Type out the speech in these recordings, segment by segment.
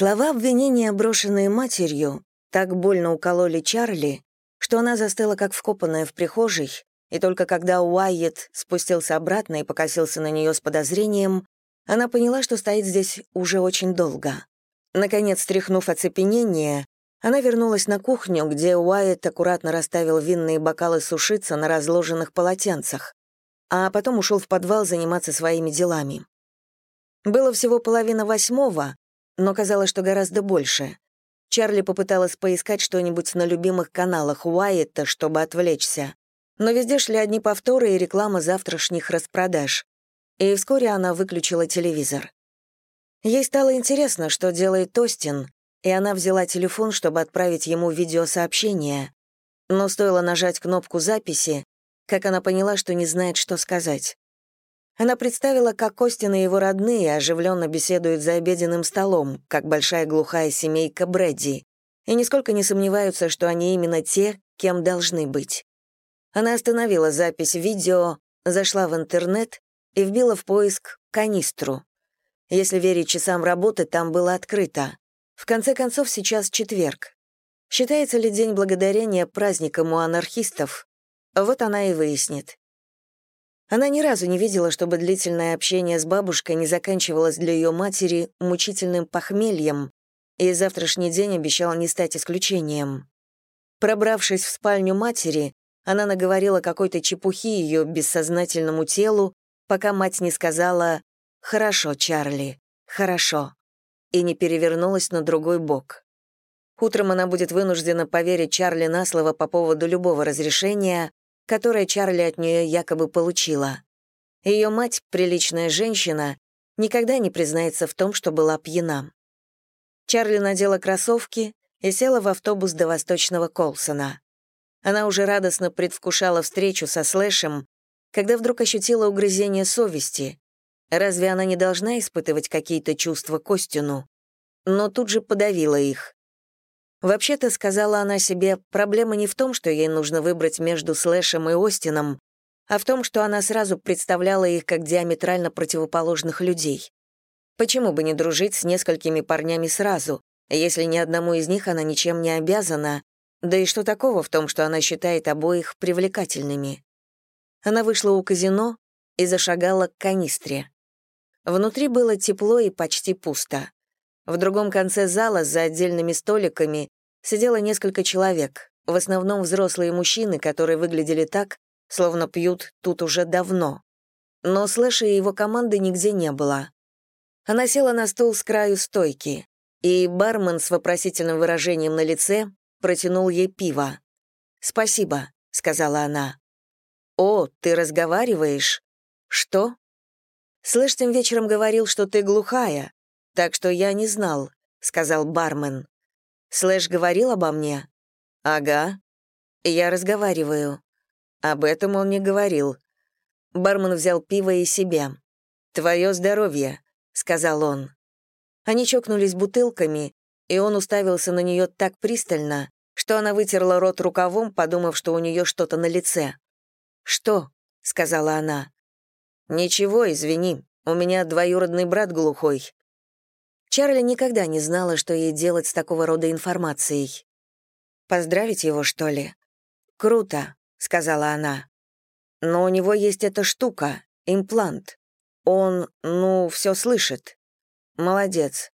Слова обвинения, брошенные матерью, так больно укололи Чарли, что она застыла как вкопанная в прихожей, и только когда Уайет спустился обратно и покосился на нее с подозрением, она поняла, что стоит здесь уже очень долго. Наконец, стряхнув оцепенение, она вернулась на кухню, где Уайет аккуратно расставил винные бокалы сушиться на разложенных полотенцах, а потом ушел в подвал заниматься своими делами. Было всего половина восьмого, но казалось, что гораздо больше. Чарли попыталась поискать что-нибудь на любимых каналах Уайетта, чтобы отвлечься. Но везде шли одни повторы и реклама завтрашних распродаж. И вскоре она выключила телевизор. Ей стало интересно, что делает Тостин, и она взяла телефон, чтобы отправить ему видеосообщение. Но стоило нажать кнопку записи, как она поняла, что не знает, что сказать. Она представила, как Костин и его родные оживленно беседуют за обеденным столом, как большая глухая семейка Брэдди, и нисколько не сомневаются, что они именно те, кем должны быть. Она остановила запись видео, зашла в интернет и вбила в поиск «канистру». Если верить часам работы, там было открыто. В конце концов, сейчас четверг. Считается ли День Благодарения праздником у анархистов? Вот она и выяснит. Она ни разу не видела, чтобы длительное общение с бабушкой не заканчивалось для ее матери мучительным похмельем, и завтрашний день обещал не стать исключением. Пробравшись в спальню матери, она наговорила какой-то чепухи ее бессознательному телу, пока мать не сказала «Хорошо, Чарли, хорошо» и не перевернулась на другой бок. Утром она будет вынуждена поверить Чарли на слово по поводу любого разрешения, которое Чарли от нее якобы получила. Ее мать, приличная женщина, никогда не признается в том, что была пьяна. Чарли надела кроссовки и села в автобус до Восточного Колсона. Она уже радостно предвкушала встречу со Слэшем, когда вдруг ощутила угрызение совести, Разве она не должна испытывать какие-то чувства Костину? Но тут же подавила их. Вообще-то, сказала она себе, проблема не в том, что ей нужно выбрать между Слэшем и Остином, а в том, что она сразу представляла их как диаметрально противоположных людей. Почему бы не дружить с несколькими парнями сразу, если ни одному из них она ничем не обязана, да и что такого в том, что она считает обоих привлекательными? Она вышла у казино и зашагала к канистре. Внутри было тепло и почти пусто. В другом конце зала, за отдельными столиками, сидело несколько человек, в основном взрослые мужчины, которые выглядели так, словно пьют тут уже давно. Но Слэша и его команды нигде не было. Она села на стул с краю стойки, и бармен с вопросительным выражением на лице протянул ей пиво. «Спасибо», — сказала она. «О, ты разговариваешь?» «Что?» «Слышь, тем вечером говорил, что ты глухая, так что я не знал», — сказал бармен. «Слэш говорил обо мне?» «Ага». «Я разговариваю». Об этом он не говорил. Бармен взял пиво и себе. «Твое здоровье», — сказал он. Они чокнулись бутылками, и он уставился на нее так пристально, что она вытерла рот рукавом, подумав, что у нее что-то на лице. «Что?» — сказала она. «Ничего, извини, у меня двоюродный брат глухой». Чарли никогда не знала, что ей делать с такого рода информацией. «Поздравить его, что ли?» «Круто», — сказала она. «Но у него есть эта штука, имплант. Он, ну, все слышит. Молодец.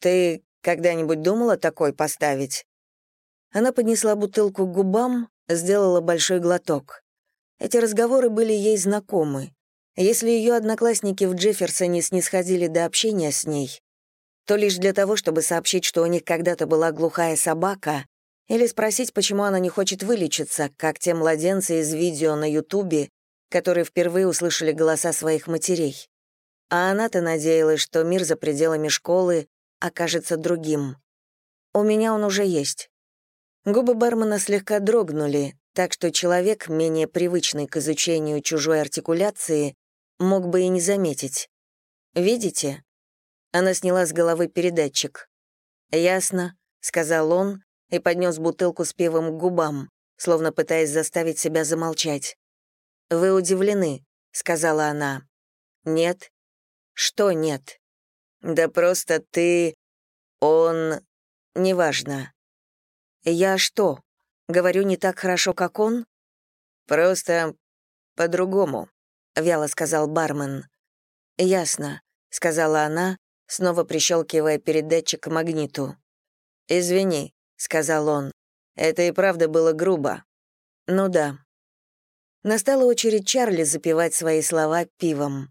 Ты когда-нибудь думала такой поставить?» Она поднесла бутылку к губам, сделала большой глоток. Эти разговоры были ей знакомы. Если ее одноклассники в Джефферсоне снисходили до общения с ней, то лишь для того, чтобы сообщить, что у них когда-то была глухая собака, или спросить, почему она не хочет вылечиться, как те младенцы из видео на Ютубе, которые впервые услышали голоса своих матерей. А она-то надеялась, что мир за пределами школы окажется другим. У меня он уже есть. Губы бармена слегка дрогнули, так что человек, менее привычный к изучению чужой артикуляции, мог бы и не заметить. «Видите?» Она сняла с головы передатчик. «Ясно», — сказал он и поднес бутылку с пивом к губам, словно пытаясь заставить себя замолчать. «Вы удивлены», — сказала она. «Нет». «Что нет?» «Да просто ты...» Он... неважно. Я что, говорю не так хорошо, как он? Просто по-другому, вяло сказал бармен. Ясно, сказала она, снова прищелкивая передатчик к магниту. «Извини», — сказал он, — «это и правда было грубо». «Ну да». Настала очередь Чарли запивать свои слова пивом.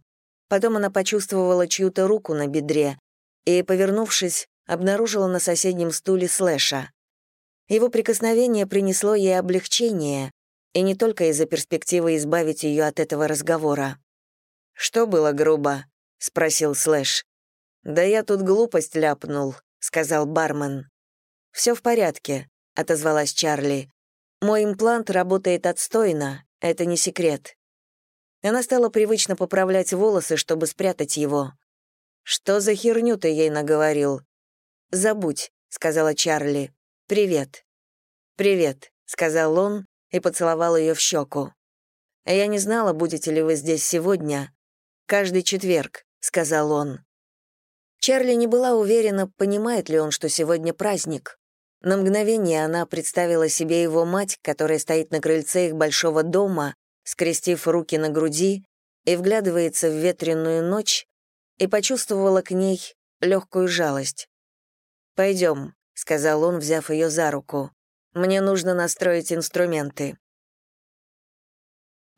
Потом она почувствовала чью-то руку на бедре и, повернувшись, обнаружила на соседнем стуле Слэша. Его прикосновение принесло ей облегчение, и не только из-за перспективы избавить ее от этого разговора. «Что было грубо?» — спросил Слэш. «Да я тут глупость ляпнул», — сказал бармен. «Все в порядке», — отозвалась Чарли. «Мой имплант работает отстойно, это не секрет». Она стала привычно поправлять волосы, чтобы спрятать его. «Что за херню ты ей наговорил?» «Забудь», — сказала Чарли. «Привет». «Привет», — сказал он и поцеловал ее в щеку. «Я не знала, будете ли вы здесь сегодня. Каждый четверг», — сказал он. Чарли не была уверена, понимает ли он, что сегодня праздник. На мгновение она представила себе его мать, которая стоит на крыльце их большого дома, скрестив руки на груди, и вглядывается в ветреную ночь, и почувствовала к ней легкую жалость. «Пойдем», — сказал он, взяв ее за руку. «Мне нужно настроить инструменты».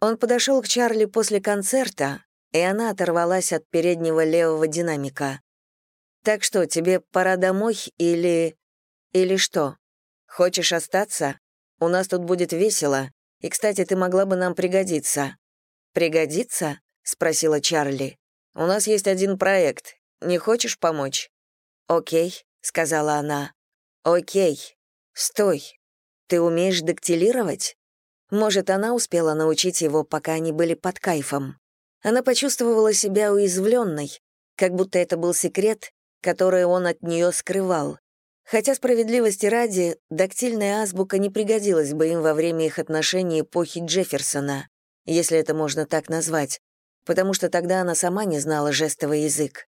Он подошел к Чарли после концерта, и она оторвалась от переднего левого динамика. «Так что, тебе пора домой или... или что? Хочешь остаться? У нас тут будет весело, и, кстати, ты могла бы нам пригодиться». «Пригодиться?» — спросила Чарли. «У нас есть один проект. Не хочешь помочь?» «Окей», — сказала она. «Окей. Стой. Ты умеешь дактилировать?» Может, она успела научить его, пока они были под кайфом. Она почувствовала себя уязвленной, как будто это был секрет, который он от нее скрывал. Хотя справедливости ради, дактильная азбука не пригодилась бы им во время их отношений эпохи Джефферсона, если это можно так назвать, потому что тогда она сама не знала жестовый язык.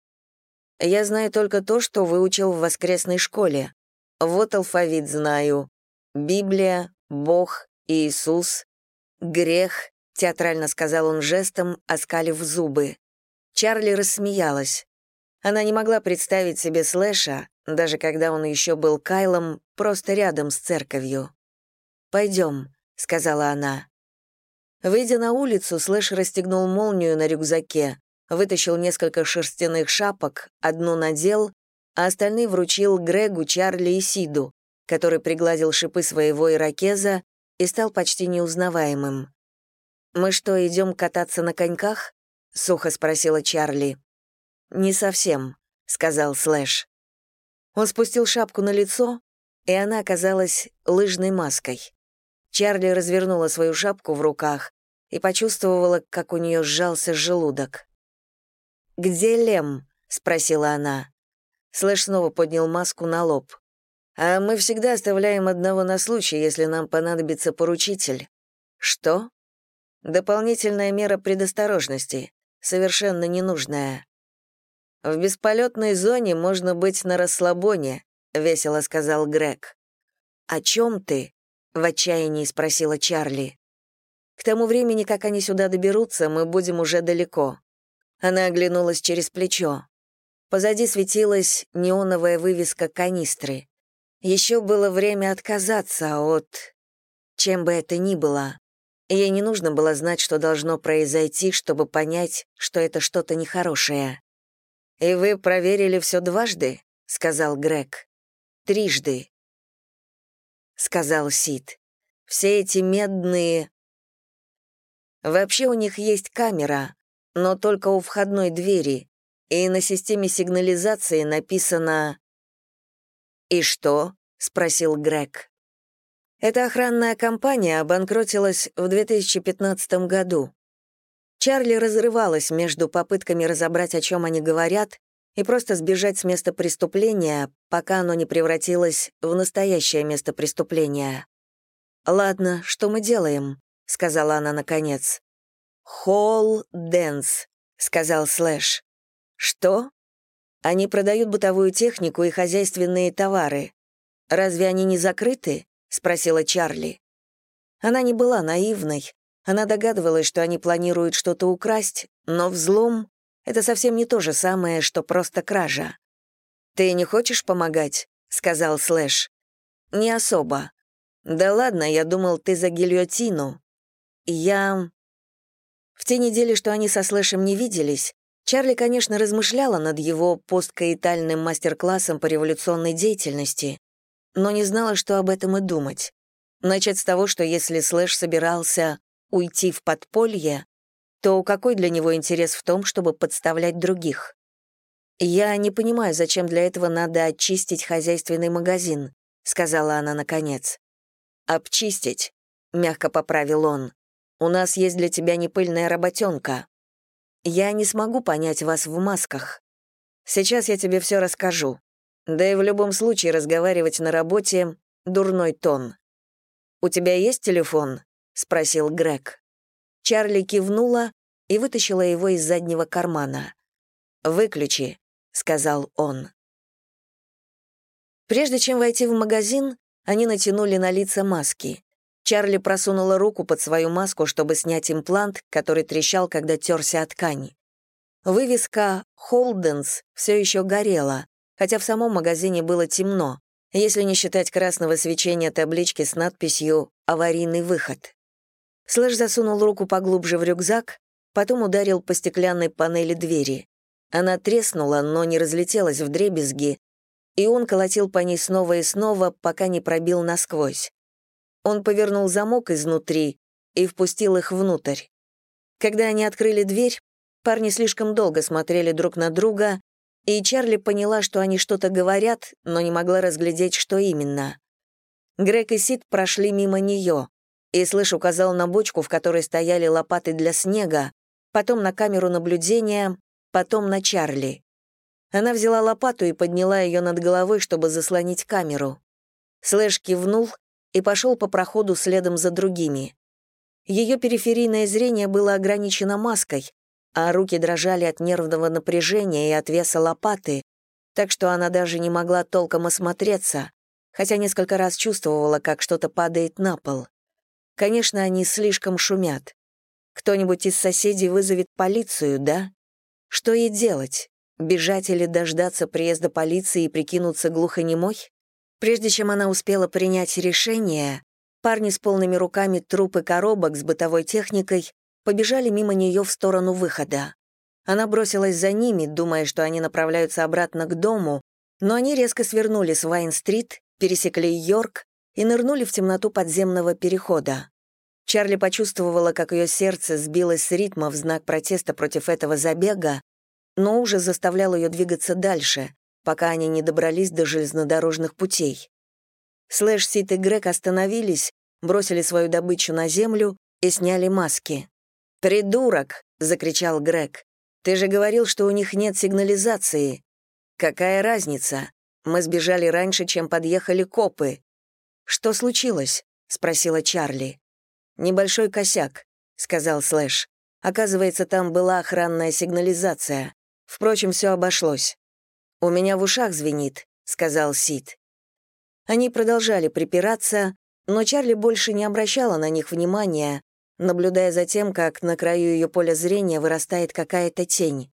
Я знаю только то, что выучил в воскресной школе. Вот алфавит знаю. Библия, Бог, Иисус, грех, театрально сказал он жестом, оскалив зубы. Чарли рассмеялась. Она не могла представить себе Слэша, даже когда он еще был Кайлом, просто рядом с церковью. «Пойдем», — сказала она. Выйдя на улицу, Слэш расстегнул молнию на рюкзаке, вытащил несколько шерстяных шапок, одну надел, а остальные вручил Грегу, Чарли и Сиду, который пригладил шипы своего ирокеза и стал почти неузнаваемым. «Мы что, идем кататься на коньках?» — сухо спросила Чарли. «Не совсем», — сказал Слэш. Он спустил шапку на лицо, и она оказалась лыжной маской. Чарли развернула свою шапку в руках и почувствовала, как у нее сжался желудок. «Где Лем?» — спросила она. Слэш снова поднял маску на лоб. «А мы всегда оставляем одного на случай, если нам понадобится поручитель». «Что?» «Дополнительная мера предосторожности, совершенно ненужная». «В бесполетной зоне можно быть на расслабоне», — весело сказал Грег. «О чем ты?» — в отчаянии спросила Чарли. «К тому времени, как они сюда доберутся, мы будем уже далеко». Она оглянулась через плечо. Позади светилась неоновая вывеска канистры. Еще было время отказаться от... Чем бы это ни было. Ей не нужно было знать, что должно произойти, чтобы понять, что это что-то нехорошее. «И вы проверили все дважды?» — сказал Грег. «Трижды», — сказал Сид. «Все эти медные...» «Вообще у них есть камера, но только у входной двери, и на системе сигнализации написано...» «И что?» — спросил Грег. Эта охранная компания обанкротилась в 2015 году. Чарли разрывалась между попытками разобрать, о чем они говорят, и просто сбежать с места преступления, пока оно не превратилось в настоящее место преступления. «Ладно, что мы делаем?» — сказала она наконец. «Холл Дэнс», — сказал Слэш. «Что?» Они продают бытовую технику и хозяйственные товары. Разве они не закрыты?» — спросила Чарли. Она не была наивной. Она догадывалась, что они планируют что-то украсть, но взлом — это совсем не то же самое, что просто кража. «Ты не хочешь помогать?» — сказал Слэш. «Не особо. Да ладно, я думал, ты за гильотину. Я...» В те недели, что они со Слэшем не виделись, Чарли, конечно, размышляла над его посткоитальным мастер-классом по революционной деятельности, но не знала, что об этом и думать. Начать с того, что если Слэш собирался уйти в подполье, то какой для него интерес в том, чтобы подставлять других? «Я не понимаю, зачем для этого надо очистить хозяйственный магазин», — сказала она наконец. «Обчистить», — мягко поправил он. «У нас есть для тебя непыльная работенка. Я не смогу понять вас в масках. Сейчас я тебе все расскажу. Да и в любом случае разговаривать на работе — дурной тон. «У тебя есть телефон?» — спросил Грег. Чарли кивнула и вытащила его из заднего кармана. «Выключи», — сказал он. Прежде чем войти в магазин, они натянули на лица маски. Чарли просунула руку под свою маску, чтобы снять имплант, который трещал, когда терся от ткани. Вывеска «Холденс» все еще горела, хотя в самом магазине было темно, если не считать красного свечения таблички с надписью «Аварийный выход». Слэш засунул руку поглубже в рюкзак, потом ударил по стеклянной панели двери. Она треснула, но не разлетелась в дребезги, и он колотил по ней снова и снова, пока не пробил насквозь. Он повернул замок изнутри и впустил их внутрь. Когда они открыли дверь, парни слишком долго смотрели друг на друга, и Чарли поняла, что они что-то говорят, но не могла разглядеть, что именно. Грег и Сид прошли мимо нее, и Слыш указал на бочку, в которой стояли лопаты для снега, потом на камеру наблюдения, потом на Чарли. Она взяла лопату и подняла ее над головой, чтобы заслонить камеру. Слэш кивнул и пошел по проходу следом за другими. Ее периферийное зрение было ограничено маской, а руки дрожали от нервного напряжения и от веса лопаты, так что она даже не могла толком осмотреться, хотя несколько раз чувствовала, как что-то падает на пол. Конечно, они слишком шумят. Кто-нибудь из соседей вызовет полицию, да? Что ей делать? Бежать или дождаться приезда полиции и прикинуться глухонемой? Прежде чем она успела принять решение, парни с полными руками трупы коробок с бытовой техникой побежали мимо нее в сторону выхода. Она бросилась за ними, думая, что они направляются обратно к дому, но они резко свернули с Вайн-стрит, пересекли Йорк и нырнули в темноту подземного перехода. Чарли почувствовала, как ее сердце сбилось с ритма в знак протеста против этого забега, но уже заставлял ее двигаться дальше, пока они не добрались до железнодорожных путей. Слэш, Сит и Грег остановились, бросили свою добычу на землю и сняли маски. «Придурок!» — закричал Грег. «Ты же говорил, что у них нет сигнализации. Какая разница? Мы сбежали раньше, чем подъехали копы». «Что случилось?» — спросила Чарли. «Небольшой косяк», — сказал Слэш. «Оказывается, там была охранная сигнализация. Впрочем, все обошлось. «У меня в ушах звенит», — сказал Сид. Они продолжали припираться, но Чарли больше не обращала на них внимания, наблюдая за тем, как на краю ее поля зрения вырастает какая-то тень.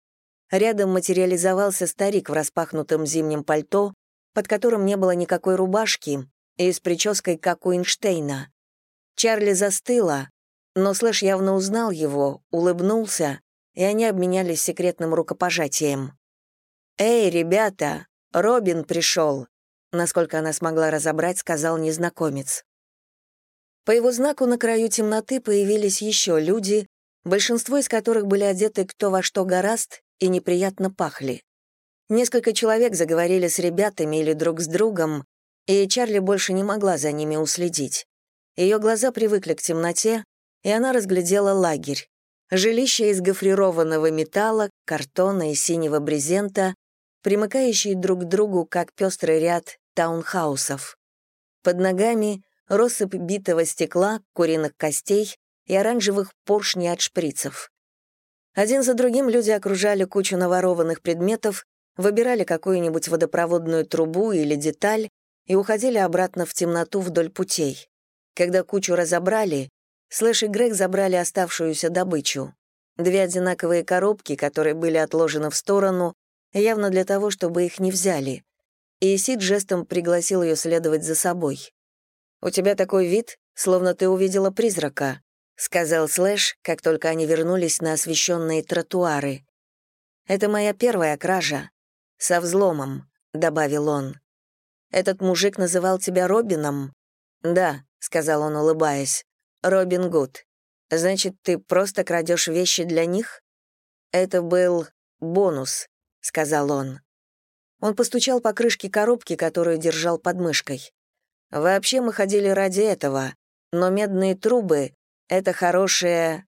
Рядом материализовался старик в распахнутом зимнем пальто, под которым не было никакой рубашки, и с прической, как у Эйнштейна. Чарли застыла, но Слэш явно узнал его, улыбнулся, и они обменялись секретным рукопожатием. «Эй, ребята, Робин пришел!» Насколько она смогла разобрать, сказал незнакомец. По его знаку на краю темноты появились еще люди, большинство из которых были одеты кто во что гораст и неприятно пахли. Несколько человек заговорили с ребятами или друг с другом, и Чарли больше не могла за ними уследить. Ее глаза привыкли к темноте, и она разглядела лагерь. Жилище из гофрированного металла, картона и синего брезента, примыкающие друг к другу, как пестрый ряд таунхаусов. Под ногами россыпь битого стекла, куриных костей и оранжевых поршней от шприцев. Один за другим люди окружали кучу наворованных предметов, выбирали какую-нибудь водопроводную трубу или деталь и уходили обратно в темноту вдоль путей. Когда кучу разобрали, Слэш и Грег забрали оставшуюся добычу. Две одинаковые коробки, которые были отложены в сторону, явно для того, чтобы их не взяли. И Сид жестом пригласил ее следовать за собой. «У тебя такой вид, словно ты увидела призрака», — сказал Слэш, как только они вернулись на освещенные тротуары. «Это моя первая кража. Со взломом», — добавил он. «Этот мужик называл тебя Робином?» «Да», — сказал он, улыбаясь. «Робин Гуд. Значит, ты просто крадешь вещи для них?» «Это был бонус», — сказал он. Он постучал по крышке коробки, которую держал под мышкой. «Вообще мы ходили ради этого, но медные трубы — это хорошее...»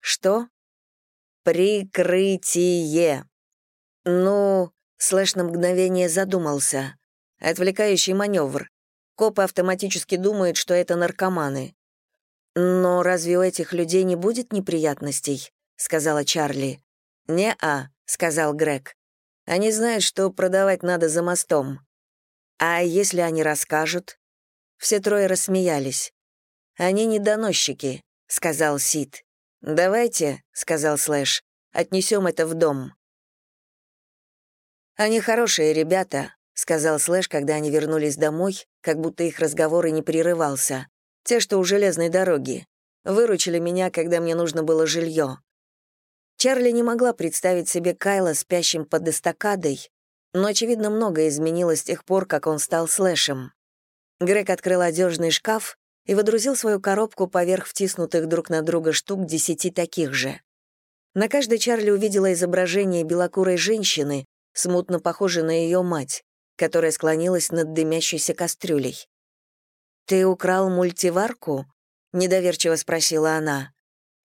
«Что?» «Прикрытие». «Ну...» — Слэш на мгновение задумался. «Отвлекающий маневр. Копы автоматически думают, что это наркоманы. «Но разве у этих людей не будет неприятностей?» — сказала Чарли. «Не-а», — сказал Грег. «Они знают, что продавать надо за мостом. А если они расскажут?» Все трое рассмеялись. «Они не доносчики», — сказал Сид. «Давайте», — сказал Слэш, — «отнесем это в дом». «Они хорошие ребята», — сказал Слэш, когда они вернулись домой, как будто их разговор и не прерывался. Те, что у железной дороги. Выручили меня, когда мне нужно было жилье. Чарли не могла представить себе Кайла спящим под эстакадой, но, очевидно, многое изменилось с тех пор, как он стал слэшем. Грег открыл одежный шкаф и водрузил свою коробку поверх втиснутых друг на друга штук десяти таких же. На каждой Чарли увидела изображение белокурой женщины, смутно похожей на ее мать, которая склонилась над дымящейся кастрюлей. «Ты украл мультиварку?» — недоверчиво спросила она.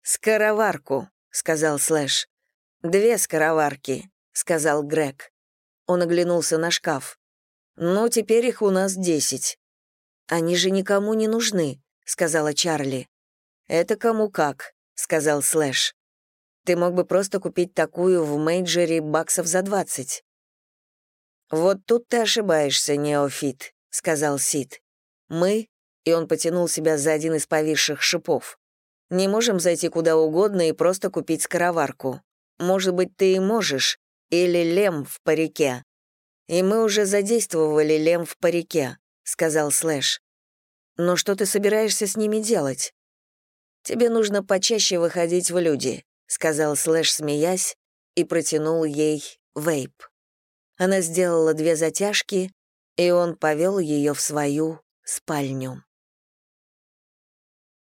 «Скороварку», — сказал Слэш. «Две скороварки», — сказал Грег. Он оглянулся на шкаф. «Ну, теперь их у нас десять». «Они же никому не нужны», — сказала Чарли. «Это кому как», — сказал Слэш. «Ты мог бы просто купить такую в Мейджере баксов за двадцать». «Вот тут ты ошибаешься, неофит», — сказал Сид. «Мы и он потянул себя за один из повисших шипов. «Не можем зайти куда угодно и просто купить скороварку. Может быть, ты и можешь, или Лем в парике». «И мы уже задействовали Лем в парике», — сказал Слэш. «Но что ты собираешься с ними делать?» «Тебе нужно почаще выходить в люди», — сказал Слэш, смеясь, и протянул ей вейп. Она сделала две затяжки, и он повел ее в свою спальню.